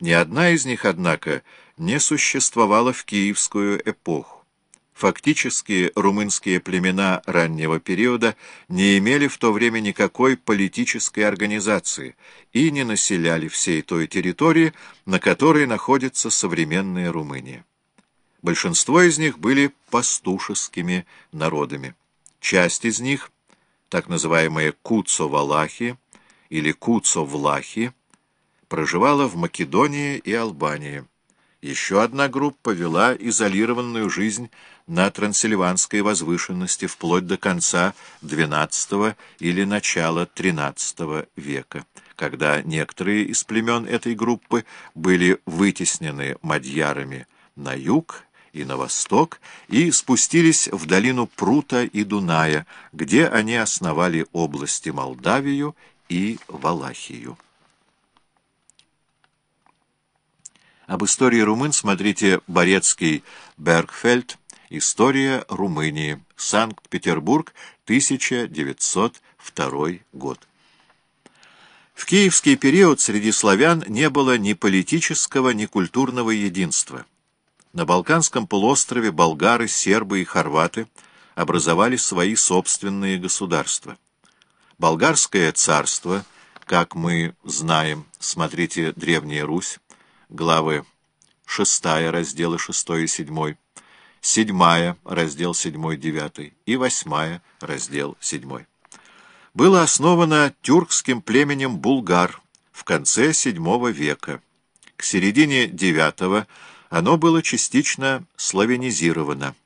Ни одна из них, однако, не существовала в киевскую эпоху. Фактически румынские племена раннего периода не имели в то время никакой политической организации и не населяли всей той территории, на которой находится современная Румыния. Большинство из них были пастушескими народами. Часть из них, так называемые куцо-валахи или куцо-влахи, проживала в Македонии и Албании. Еще одна группа вела изолированную жизнь на трансильванской возвышенности вплоть до конца XII или начала XIII века, когда некоторые из племен этой группы были вытеснены мадьярами на юг и на восток и спустились в долину Прута и Дуная, где они основали области Молдавию и Валахию. Об истории румын смотрите Борецкий Бергфельд «История Румынии. Санкт-Петербург, 1902 год». В киевский период среди славян не было ни политического, ни культурного единства. На Балканском полуострове болгары, сербы и хорваты образовали свои собственные государства. Болгарское царство, как мы знаем, смотрите «Древняя Русь», главы 6, разделы 6 и 7, 7, раздел 7-9 и 8, раздел 7. Было основано тюркским племенем булгар в конце VII века. К середине IX оно было частично славянизировано.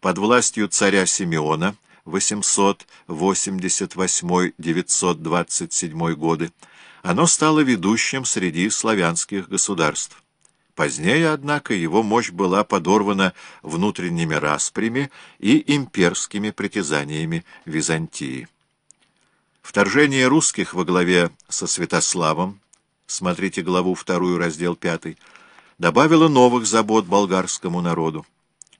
Под властью царя Симеона 888-927 годы оно стало ведущим среди славянских государств. Позднее, однако, его мощь была подорвана внутренними распрями и имперскими притязаниями Византии. Вторжение русских во главе со Святославом, смотрите главу 2, раздел 5, добавило новых забот болгарскому народу.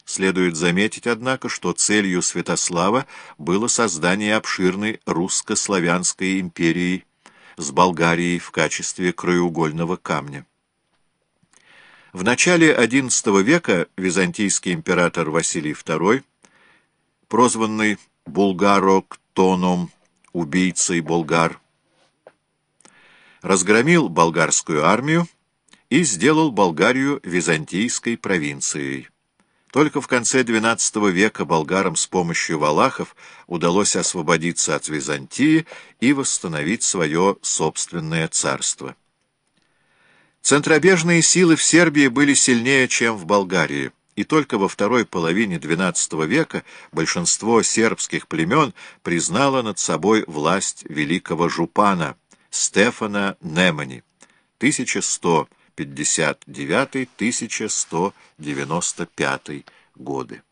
Следует заметить, однако, что целью Святослава было создание обширной русско-славянской империи с Болгарией в качестве краеугольного камня. В начале XI века византийский император Василий II, прозванный Булгароктоном, убийцей болгар, разгромил болгарскую армию и сделал Болгарию византийской провинцией. Только в конце XII века болгарам с помощью валахов удалось освободиться от Византии и восстановить свое собственное царство. Центробежные силы в Сербии были сильнее, чем в Болгарии, и только во второй половине XII века большинство сербских племен признало над собой власть великого жупана Стефана Немани 1100 1159-1195 годы.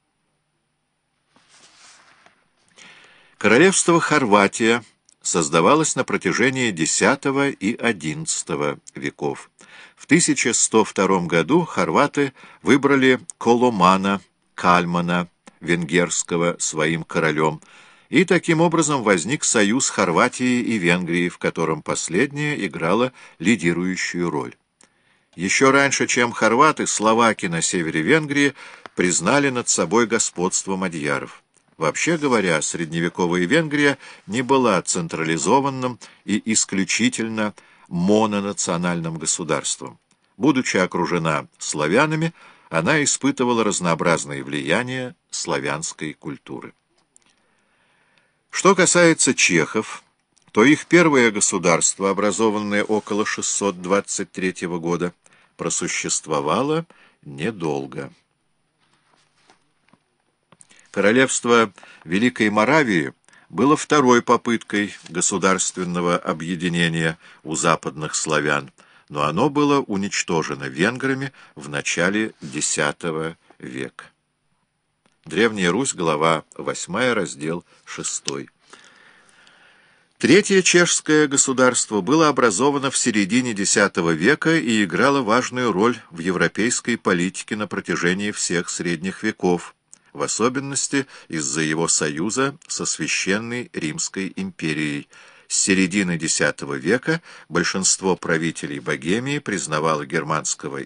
Королевство Хорватия создавалось на протяжении X и XI веков. В 1102 году хорваты выбрали Коломана, Кальмана, венгерского, своим королем, и таким образом возник союз Хорватии и Венгрии, в котором последняя играла лидирующую роль. Еще раньше, чем хорваты, словаки на севере Венгрии признали над собой господство мадьяров. Вообще говоря, средневековая Венгрия не была централизованным и исключительно мононациональным государством. Будучи окружена славянами, она испытывала разнообразные влияния славянской культуры. Что касается чехов, то их первое государство, образованное около 623 года, просуществовало недолго. Королевство Великой Моравии было второй попыткой государственного объединения у западных славян, но оно было уничтожено венграми в начале X века. Древняя Русь, глава 8, раздел 6. Третье чешское государство было образовано в середине X века и играло важную роль в европейской политике на протяжении всех средних веков, в особенности из-за его союза со Священной Римской империей. С середины X века большинство правителей Богемии признавало германского